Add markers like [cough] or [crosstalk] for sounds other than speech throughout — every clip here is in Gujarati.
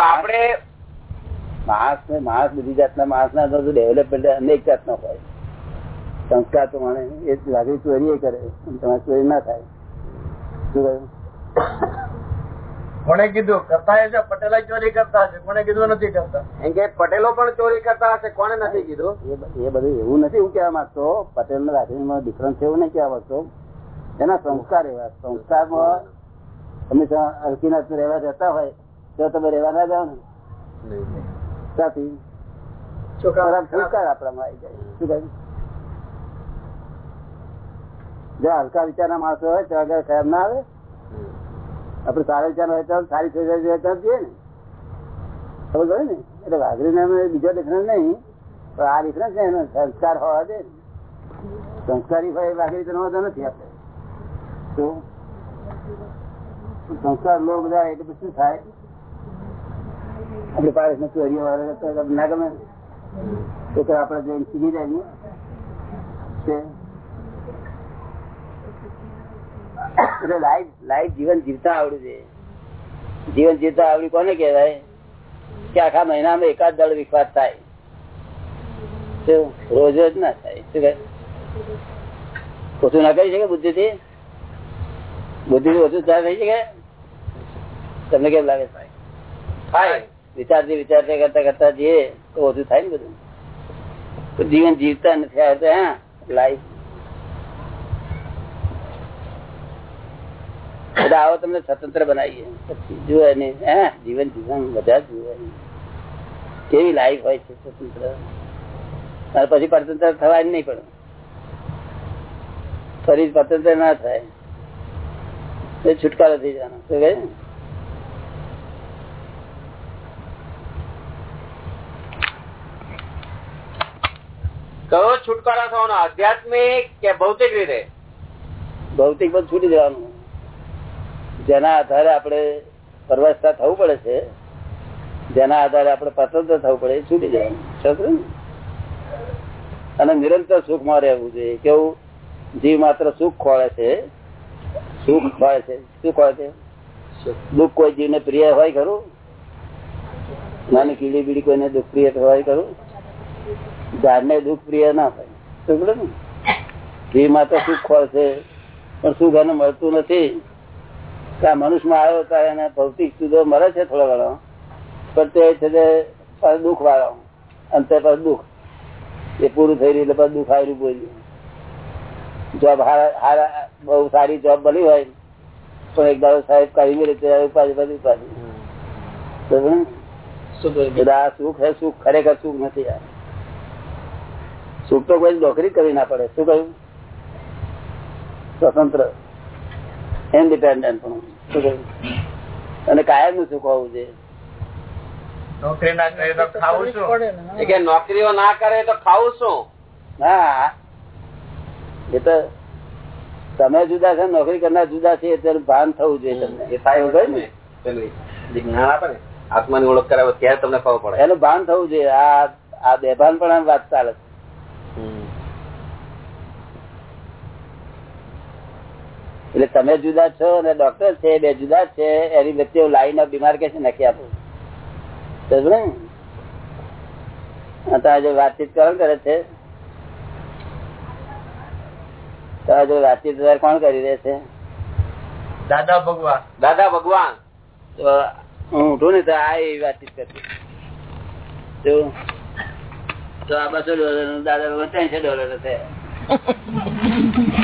આપણે માણસ ને માણસ બધી જાતના માણસ ના ડેવલપમેન્ટ અનેક જાતનો હોય. સંસ્કાર તો મને એ લાગણી ચોરી કરે તમારે ચોરી ના થાય. શું કહ્યું? કોને કીધું? કરતા હશે? પટેલ ચોરી કરતા હશે. કોને કીધું નથી કરતા? એમ કે પટેલો પણ ચોરી કરતા હશે કોને નથી કીધું? એ બધું એવું નથી હું કેવા માંગતો. પટેલ ના રાખડીમાં ડિફરન્સ છે એવું નહીં કેવા માંગતો. એના સંસ્કાર એવા. સંસ્કારમાં તમે હલકીનાથ રહેવા જતા હોય તો તમે રહેવા ના જાઓ ને સાથી ખરાબ આપણામાં આવી જાય. શું કહ્યું? જો હલકા વિચારના માણસો હોય તો આગળ ખરાબ ના આવે. આપડે સારા વિચાર હોય તો સારી સોસાયટી હોય તો જઈએ ને. ખબર પડે ને? એટલે વાઘરી ને બીજો ડિફરન્સ નહીં પણ આ ડિફરન્સ છે એનો સંસ્કાર હોવા દે સંસ્કારી હોય વાઘરી તો નથી આપણે. તો સંસ્કાર લોકો બધા એટલે પછી શું થાય? આપણે પારસ ને ચોરીઓ ના ગમે. તો આપડે જઈને સીધી જાય જીવન જીવતા આવડ્યું છે. જીવન જીવતા આવડ્યું કોને એકાદ દળ વિખવાદ થાય? રોજ રોજ ના થાય. શું કહે? ઓછું ના કરી શકે બુદ્ધિ થી બુદ્ધિ થી ઓછું થાય, થઈ શકે? તમને કેમ લાગે? થાય. વિચારથી વિચારતા કરતા કરતા જઈએ તો ઓછું થાય ને બધું. જીવન જીવતા નથી આવતા હા લાઈફ બધા આવો તમને સ્વતંત્ર બનાવીએ. પછી જુએ ને હે, જીવન જીવન બધા જુએ કેવી લાઈફ હોય છે સ્વતંત્ર. પછી પરતંત્ર થવાય નહીં પણ. ફરી પરતંત્ર ના થાય. છુટકારો થઈ જવાનો. શું કહે? કયો છુટકારો થવાનો આધ્યાત્મિક કે ભૌતિક રીતે? ભૌતિક બધું છૂટી જવાનું. જેના આધારે આપણે પરવસતા થવું પડે છે, જેના આધારે આપણે પસંદ થવું પડે, એ છૂટી જવાનું. અને નિરંતર સુખમાં રહેવું જોઈએ. કેવું જીવ માત્ર સુખ ખોળે છે. સુખ ખોળે છે. શું ખોળે છે? દુઃખ કોઈ જીવને પ્રિય હોય ખરું? નાની કીડી બીડી કોઈને દુઃખ પ્રિય હોય ખરું? ઝાડને દુઃખ પ્રિય ના હોય ને? માં તો સુખ ખોલશે છે પણ સુખ એને મળતું નથી. આ આ મનુષ્યમાં આવ્યો તો એને ભૌતિક સુધો મળે છે થોડો ઘણો. પણ તે છે તે દુઃખ વાળો. અંતે પર દુઃખ. એ પૂરું થઈ રહ્યું એટલે દુઃખ આવી બોલ્યું. જોબ હારા બહુ સારી જોબ મળી હોય પણ એક દાડો સાહેબ કાઢી રીતે ઉપાધિ બધી ઉપાધિ સુખ હે સુખ ખરેખર સુખ નથી આ. સુખ તો કોઈ નોકરી કરી ના પડે. શું કહ્યું? સ્વતંત્ર. ઇન્ડિપેન્ડન્ટ પણ શું કહ્યું? અને કાયમનું સુખ હોવું જોઈએ. નોકરી ના કરે તો ખાવું શું? કે નોકરીઓ ના કરે તો ખાવું શું? હા એ તો તમે જુદા છે નોકરી કરનાર જુદા છે અત્યારે ભાન થવું જોઈએ તમને. એ થાય એવું ને? જ્ઞાન આપે ને? આત્માની ઓળખ કરાવે ત્યારે તમને ખબર પડે. એનું ભાન થવું જોઈએ. આ આ બેભાન પણ વાત ચાલે છે. એટલે તમે જુદા છો અને ડોક્ટર છે બે જુદા છે એની વચ્ચે લાઈન ઓફ ડિમાર્કેશન નાખી આપો? અત્યારે વાતચીત કોણ કરે છે? વાતચીત કોણ કરી રહે છે? દાદા ભગવાન. દાદા ભગવાન. તો હું ઉઠું ને તો આ એ વાતચીત કરતી. તો તો આ બસો ડોલર દાદા ભગવાન ત્રણસો ડોલર બહુ [laughs]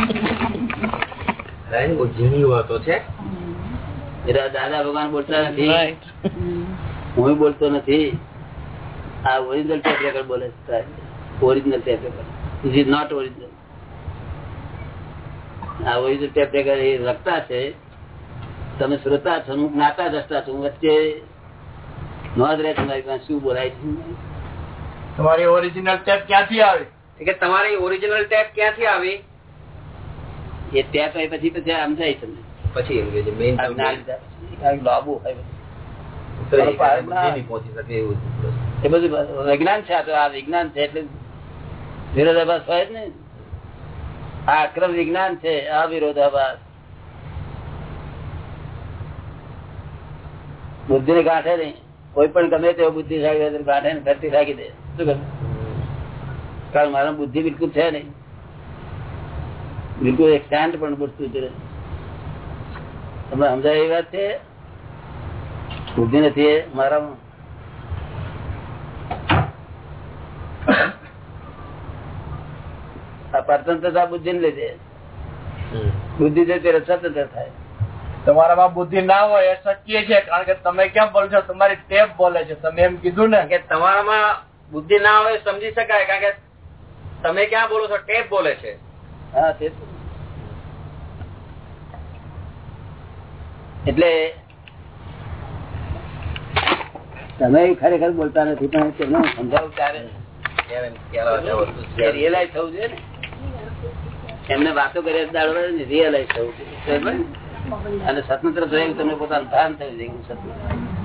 ઝીણી વાતો છે. દાદા ભગવાન બોલતા નથી. હું બોલતો નથી. આ ઓરિજિનલ ટેપ રેકર્ડ બોલે છે original tape record is not original આ ઓરિજિનલ ટેપ રેકર્ડ એ લખતા છે. તમે શ્રોતા છો હું જ્ઞાતા દ્રષ્ટા છું. વચ્ચે નોંધ રહે તમારી પાસે શું બોલાય છે? તમારી ઓરિજિનલ ટેપ ક્યાંથી આવે? કે તમારી ઓરિજિનલ ટેપ ક્યાંથી આવી? એ ત્યાં તો પછી પછી સમજાય તમને પછી એ બધું વિજ્ઞાન છે આ તો આ વિજ્ઞાન છે એટલે વિરોધાભાસ હોય જ ને. આ અક્રમ વિજ્ઞાન છે અવિરોધાભાસ બુદ્ધિ ને ગાંઠે નહીં. કોઈ પણ ગમે તેવો બુદ્ધિશાળી હોય ગાંઠે ને ફરતી રાખી દે. શું કરે કારણ મારા બુદ્ધિ બિલકુલ છે નહીં. બિલકુલ એક શાંત પણ વસ્તુ છે. તમને સમજાય એ વાત છે? બુદ્ધિ નથી મારામાં આ બુદ્ધિ ને લીધે. બુદ્ધિ છે ત્યારે સ્વતંત્ર થાય. તમારામાં બુદ્ધિ ના હોય એ શક્ય છે કારણ કે તમે કેમ બોલો છો? તમારી ટેપ બોલે છે. તમે એમ કીધું ને. કે તમારામાં બુદ્ધિ ના હોય સમજી શકાય કારણ કે તમે ક્યાં બોલો છો? ટેપ બોલે છે. એટલે તમે ખરેખર બોલતા નથી, પણ તેમને સમજાવું ત્યારે. રિયલાઈઝ થવું જોઈએ ને. એમને વાતો કરે દાડો રિયલાઇઝ થવું અને સ્વતંત્ર થયું તમને પોતાનું ભાન થયું છે સ્વતંત્ર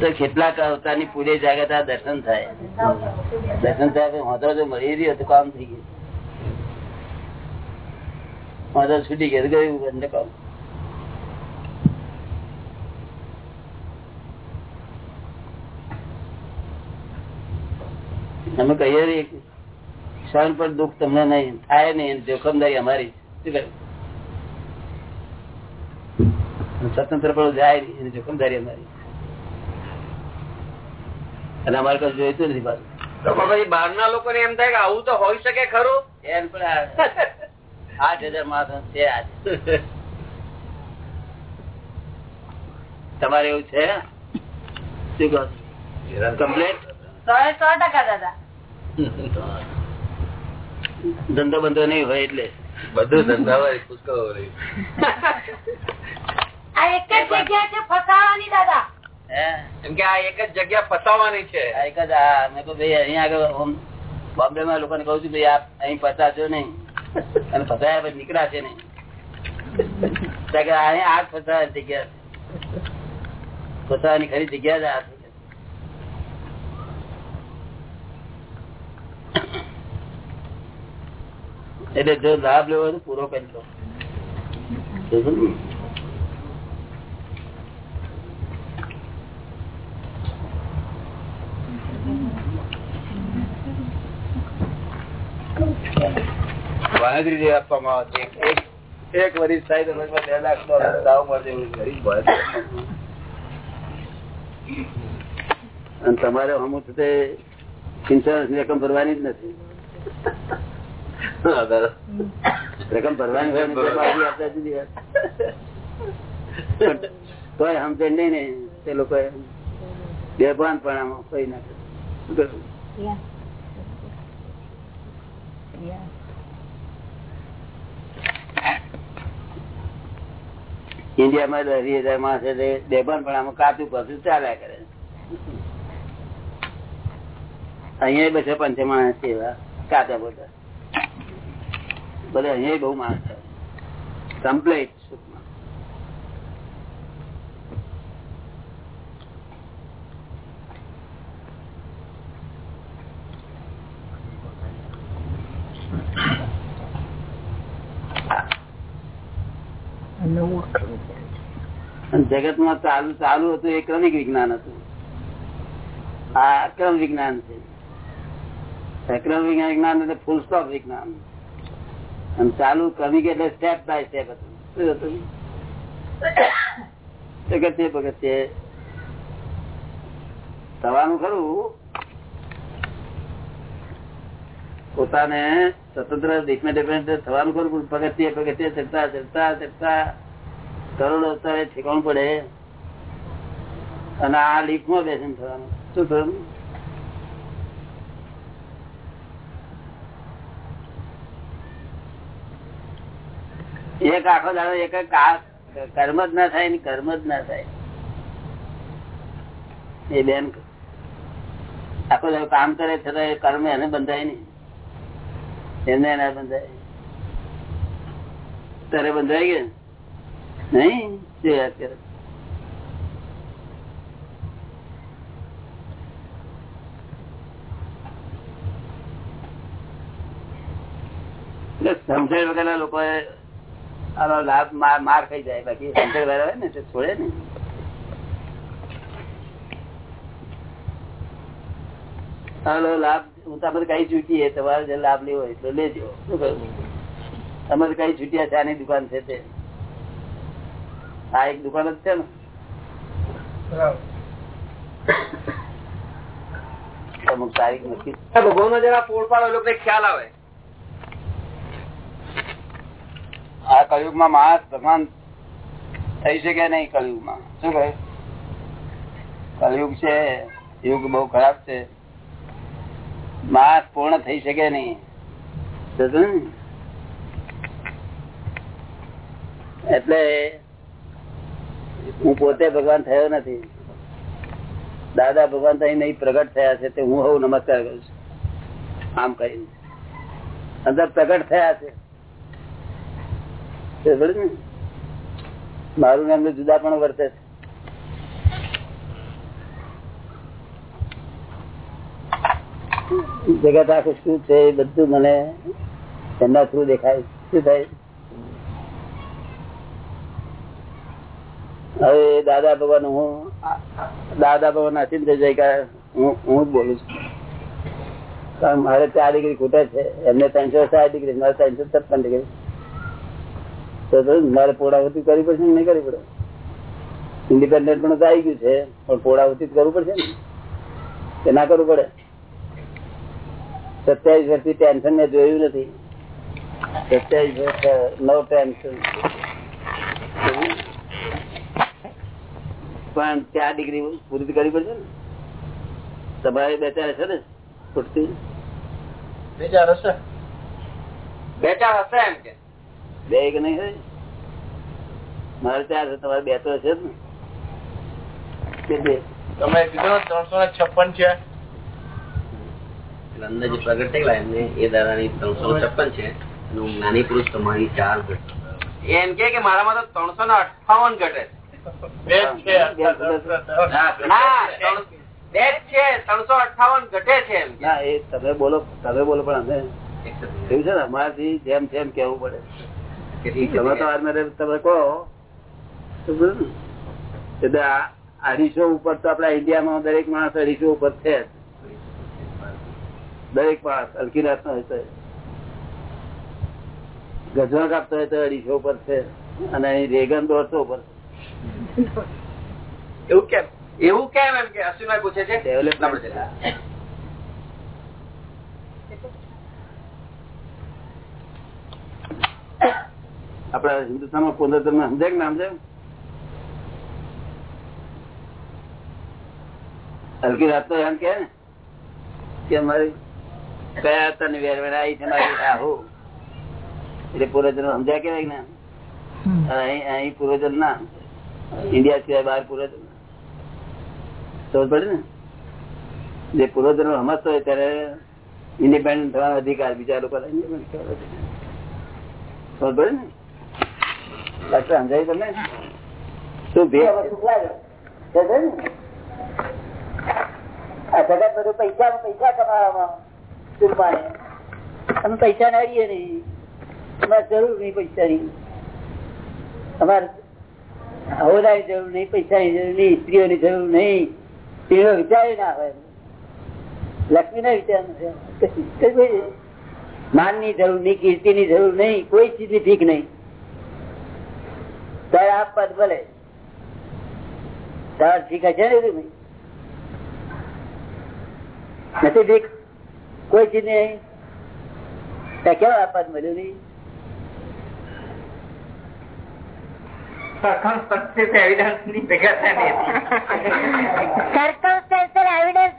તો કેટલાક અવતારની પૂરે જાગતા દર્શન થાય. દર્શન થાય હોદરો જો મળી રહ્યો તો કામ થઈ ગયું. હોદરો છૂટી ગયો ગયું બંને કામ. અમે કહીએ ક્ષણ પર દુઃખ તમને નહીં, થાય નહીં જોખમદારી અમારી સ્વતંત્ર પણ જાય નહીં જોખમદારી અમારી અને અમારે કઈ જોઈતું નથી પાછું. તો પછી બહારના લોકોને એમ થાય કે આવું તો હોય શકે ખરું? એમ પણ આઠ હજાર માણસો છે આજ. તમારે એવું છે? શું કહો કમ્પ્લેટ સો ટકા દાદા. ધંધો બંધો નહીં હોય એટલે. બધું હોય પુષ્કળ [laughs] આ એક જ જગ્યા છે ફસાવાની દાદા. એમ કે આ એક જ જગ્યા ફસાવાની છે. એક જ આ મેં કહ્યું ભાઈ અહીંયા આગળ બોમ્બે માં લોકોને કહું છું ભાઈ આપ અહીં ફસાશો નહીં. અને ફસાયા પછી નીકળાશે નહીં. અહીંયા આ ફસાવાની જગ્યા. ફસાવાની ખરી જગ્યા જ આ એટલે જો લાભ લેવો પૂરો કરી લો સમજ્યું જે આપવામાં આવે છે. એક વરિષ્ઠ વર્ષ થાય તો રોજમાં બે લાખ નો દાવ મળશે એવું ગરીબ અને તમારે અમુક તે ઇન્સ્યોરન્સ રકમ ભરવાની જ નથી. રકમ ભરવાની ને તોય સમજે નહીં ને તે લોકો બેભાન પણ આમાં કોઈ નાખે શું કરવું? ઇન્ડિયામાં દસ હજાર માણસ એટલે બેભાન પણ આમાં કાચું પાછું ચાલ્યા કરે. અહીંયા બસો પંચે માણસ છે એવા, કાચા બધા બધા અહીંયા બહુ માણસ કમ્પ્લેટ જગતમાં ચાલુ ચાલુ હતું, એ ક્રમિક વિજ્ઞાન હતું. આ અક્રમ વિજ્ઞાન છે. અક્રમ વિજ્ઞાન એટલે ફૂલ સ્ટોપ વિજ્ઞાન. અને ચાલુ ક્રમિક એટલે સ્ટેપ બાય સ્ટેપ હતું. શું હતું? પગથિયે પગથિયે. થવાનું ખરું. પોતાને સ્વતંત્ર ડિપેન્ડન્ટ થવાનું ખરું પગથિયે પગથિયે, ચડતા ચડતા ચડતા. કરોડો અવતારે ઠેકાણું પડે. અને આ લીફમાં બેસીને થવાનું. શું થયું? એક આખો દાડો એક કર્મ જ ના થાય ને કર્મ જ ના થાય. એ બેન આખો દાડો કામ કરે છતાં એ કર્મ એને બંધાય નહીં. એને એના બંધાય. તારે બંધાય ગયા નહીં શું યાદ સમજણ વગરના લોકો આનો લાભ માર ખાઈ જાય. બાકી સમજણ વાળા હોય ને, તો છોડે ને હાલો લાભ, હું તમે કઈ છૂટીએ તમારે જે લાભ લેવો હોય તો લેજો. તમારે કહ્યું તમે કઈ છૂટ્યા ચાની દુકાન છે તે. આ એક દુકાન જ છે ને. અમુક તારીખ નક્કી ભગવાન નો જરા પોળ પાડો એ ખ્યાલ આવે. આ કળિયુગમાં માણસ ભગવાન થઈ શકે નહીં કળિયુગમાં. શું કહે? કળિયુગ છે યુગ બહુ ખરાબ છે. માણસ પૂર્ણ થઈ શકે નહીં. એટલે હું પોતે ભગવાન થયો નથી. દાદા ભગવાન અહીં નહીં, પ્રગટ થયા છે તે હું હું નમસ્કાર કરું છું. આમ કહી અંદર પ્રગટ થયા છે? મારું નામ જુદા પણ વર્તે છે. જગત આખું શું છે એ બધું મને એમના થ્રુ દેખાય. શું થાય? હવે દાદા ભગવાન હું, દાદા ભગવાન અચિંત જયકાર હું હું જ બોલું છું. કારણ મારે ચાર ડિગ્રી ખૂટે છે, એમને ત્રણસો સાત ડિગ્રી, મારે ત્રણસો છપ્પન ડિગ્રી. તો મારે પોળાવતી કરવી પડશે કે નહીં કરવી પડે? ઇન્ડિપેન્ડન્ટ પણ આવી ગયું છે, પણ પોળાવતી કરવું પડશે ને? કે ના કરવું પડે? સત્યાવીસ વર્ષથી ટેન્શન મેં જોયું નથી. સત્યાવીસ વર્ષ નો ટેન્શન પણ ચાર ડિગ્રી પૂરી કરવી પડશે ને? તમારે બે ચાર હશે ને? પૂરતી બે ચાર હશે. એમ કે. બે કે નહીં મારે ચાર છે તમારે બે તો હશે જ ને. કે બે? તમે કીધું ત્રણસો ને છપ્પન છે. અંદર જે પ્રગટ થયેલા એમને એ દાદાની ત્રણસો છપ્પન છે જ્ઞાની પુરુષ તમારી ચાર ઘટ એમ કે કે મારામાં તો ત્રણસો ને અઠાવન ઘટે છે. છે છે. છે. તમે બોલો તમે બોલો પણ અમે એવું છે ને અમારાથી જેમ જેમ કેવું પડે. તમે તો આજ તમે કહો? એટલે આ અઢીસો ઉપર તો આપડા ઇન્ડિયામાં દરેક માણસ અઢીસો ઉપર છે. દરેક માણસ હલકી રાત નો હોય તો. ગજવા કાપતો હોય તો અઢીસો ઉપર છે. અને અહીં રેગન દોઢસો ઉપર એવું કેમ? એવું કેમ એમ કે અશ્વિનભાઈ પૂછે છે? Development. આપડા હિન્દુસ્તાનમાં પોતે તમને સમજાય કે ના સમજાય? હલકી રાત તો એમ કે કે અમારી કયા તન ને વેર વેર આવી છે મારી આહુ. એટલે પૂર્વજન સમજાય કે ના અહીં પૂર્વજન ના ઇન્ડિયા સિવાય બહાર પૂર્વજન પડે ને? જે પૂર્વજન સમજતો હોય ત્યારે ઇન્ડિપેન્ડન્ટ થવાનો અધિકાર બીજા લોકો શું ભેદ આ પૈસા પૈસા કમાવામાં નહીં. અમારે જરૂર નહીં પૈસાની. અમારે હવરાની જરૂર નહીં, પૈસાની જરૂર નહીં, સ્ત્રીઓની જરૂર નહીં. સ્ત્રીઓ વિચાર ના હોય. લક્ષ્મી ના વિચાર નથી માનની જરૂર નહીં કીર્તિ ની જરૂર નહીં, કોઈ ચીજની ભીખ નહીં. તારે આ પદ ભલે. તાર ભીખ હશે ને નહીં? નથી ભીખ? કોઈ ચીજ નહીં. કેવા આ પદ મળ્યું નહીં?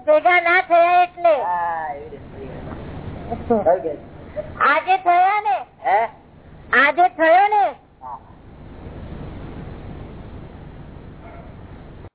ભેગા ના થયા એટલે? આજે થયા ને? આજે થયો ને?